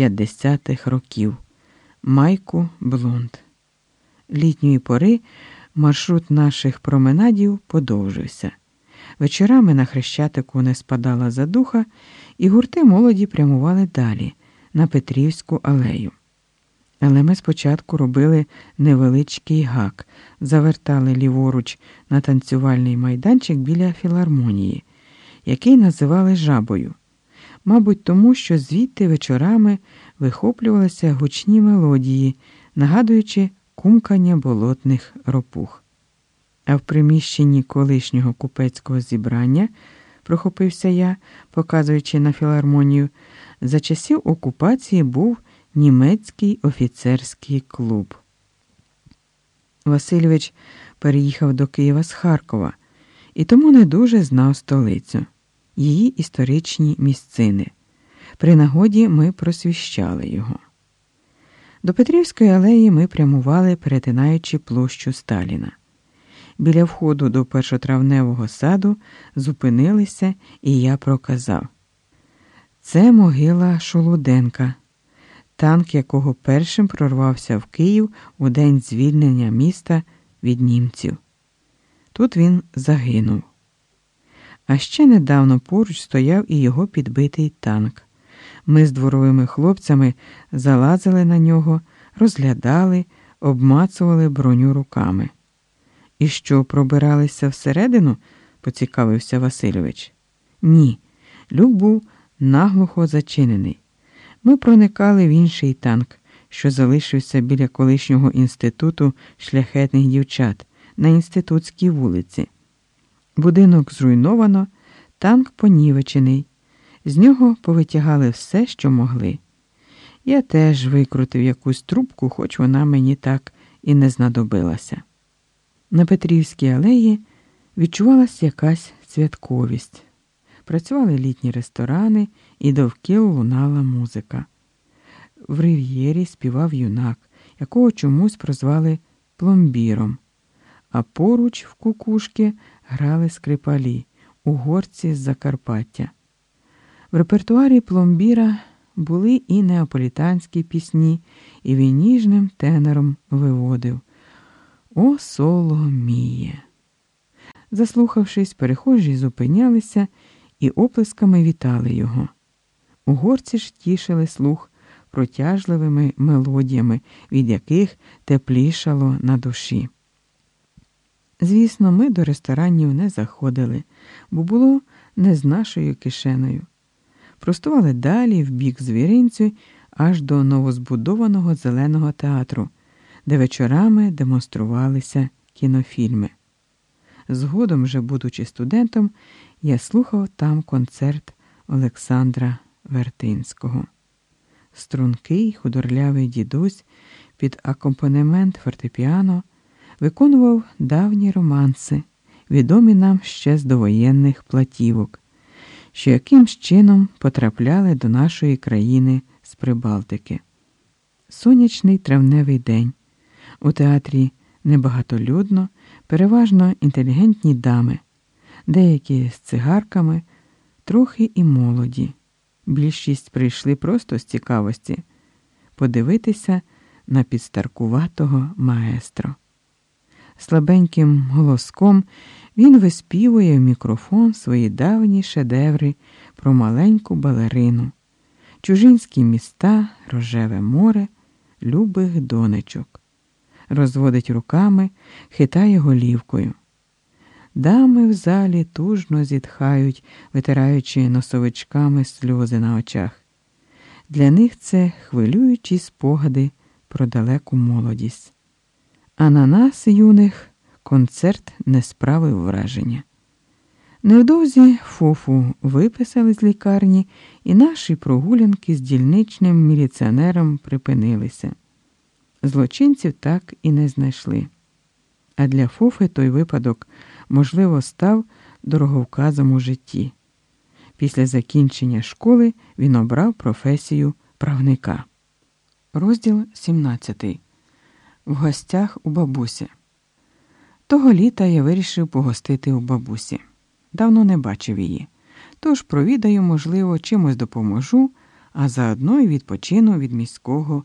50-х років майку блонд. Літньої пори маршрут наших променадів подовжився. Вечорами на хрещатику не спадала задуха, і гурти молоді прямували далі, на Петрівську алею. Але ми спочатку робили невеличкий гак, завертали ліворуч на танцювальний майданчик біля філармонії, який називали жабою. Мабуть, тому що звідти вечорами вихоплювалися гучні мелодії, нагадуючи кумкання болотних ропух. А в приміщенні колишнього купецького зібрання, прохопився я, показуючи на філармонію, за часів окупації був німецький офіцерський клуб. Васильович переїхав до Києва з Харкова і тому не дуже знав столицю, її історичні місцини. При нагоді ми просвіщали його. До Петрівської алеї ми прямували, перетинаючи площу Сталіна. Біля входу до першотравневого саду зупинилися, і я проказав: це могила Шолуденка, танк якого першим прорвався в Київ у день звільнення міста від німців. Тут він загинув. А ще недавно поруч стояв і його підбитий танк. Ми з дворовими хлопцями залазили на нього, розглядали, обмацували броню руками. І що, пробиралися всередину? поцікавився Васильович. Ні, люк був наглухо зачинений. Ми проникали в інший танк, що залишився біля колишнього інституту шляхетних дівчат на інститутській вулиці. Будинок зруйновано, танк понівечений. З нього повитягали все, що могли. Я теж викрутив якусь трубку, хоч вона мені так і не знадобилася. На Петрівській алеї відчувалася якась святковість. Працювали літні ресторани, і довкіл лунала музика. В рив'єрі співав юнак, якого чомусь прозвали пломбіром, а поруч в кукушки грали скрипалі, угорці з Закарпаття. В репертуарі пломбіра були і неаполітанські пісні, і він ніжним тенором виводив О, Соломіє! Заслухавшись, перехожі зупинялися і оплесками вітали його. Угорці ж тішили слух протяжливими мелодіями, від яких теплішало на душі. Звісно, ми до ресторанів не заходили, бо було не з нашою кишеною. Простували далі в бік звіринцю аж до новозбудованого зеленого театру, де вечорами демонструвалися кінофільми. Згодом, вже будучи студентом, я слухав там концерт Олександра Вертинського. Стрункий худорлявий дідусь під акомпанемент фортепіано виконував давні романси, відомі нам ще з довоєнних платівок, що якимсь чином потрапляли до нашої країни з Прибалтики. Сонячний травневий день. У театрі небагатолюдно, переважно інтелігентні дами, деякі з цигарками, трохи і молоді. Більшість прийшли просто з цікавості подивитися на підстаркуватого маестро. Слабеньким голоском він виспівує в мікрофон свої давні шедеври про маленьку балерину, чужинські міста, рожеве море, любих донечок, розводить руками, хитає голівкою. Дами в залі тужно зітхають, витираючи носовичками сльози на очах. Для них це хвилюючі спогади про далеку молодість. А на нас, юних, концерт не справив враження. Невдовзі фофу виписали з лікарні, і наші прогулянки з дільничним міліціонером припинилися. Злочинців так і не знайшли. А для Фофи той випадок, можливо, став дороговказом у житті. Після закінчення школи він обрав професію правника. Розділ 17. В гостях у бабусі. Того літа я вирішив погостити у бабусі. Давно не бачив її. Тож провідаю, можливо, чимось допоможу, а заодно й відпочину від міського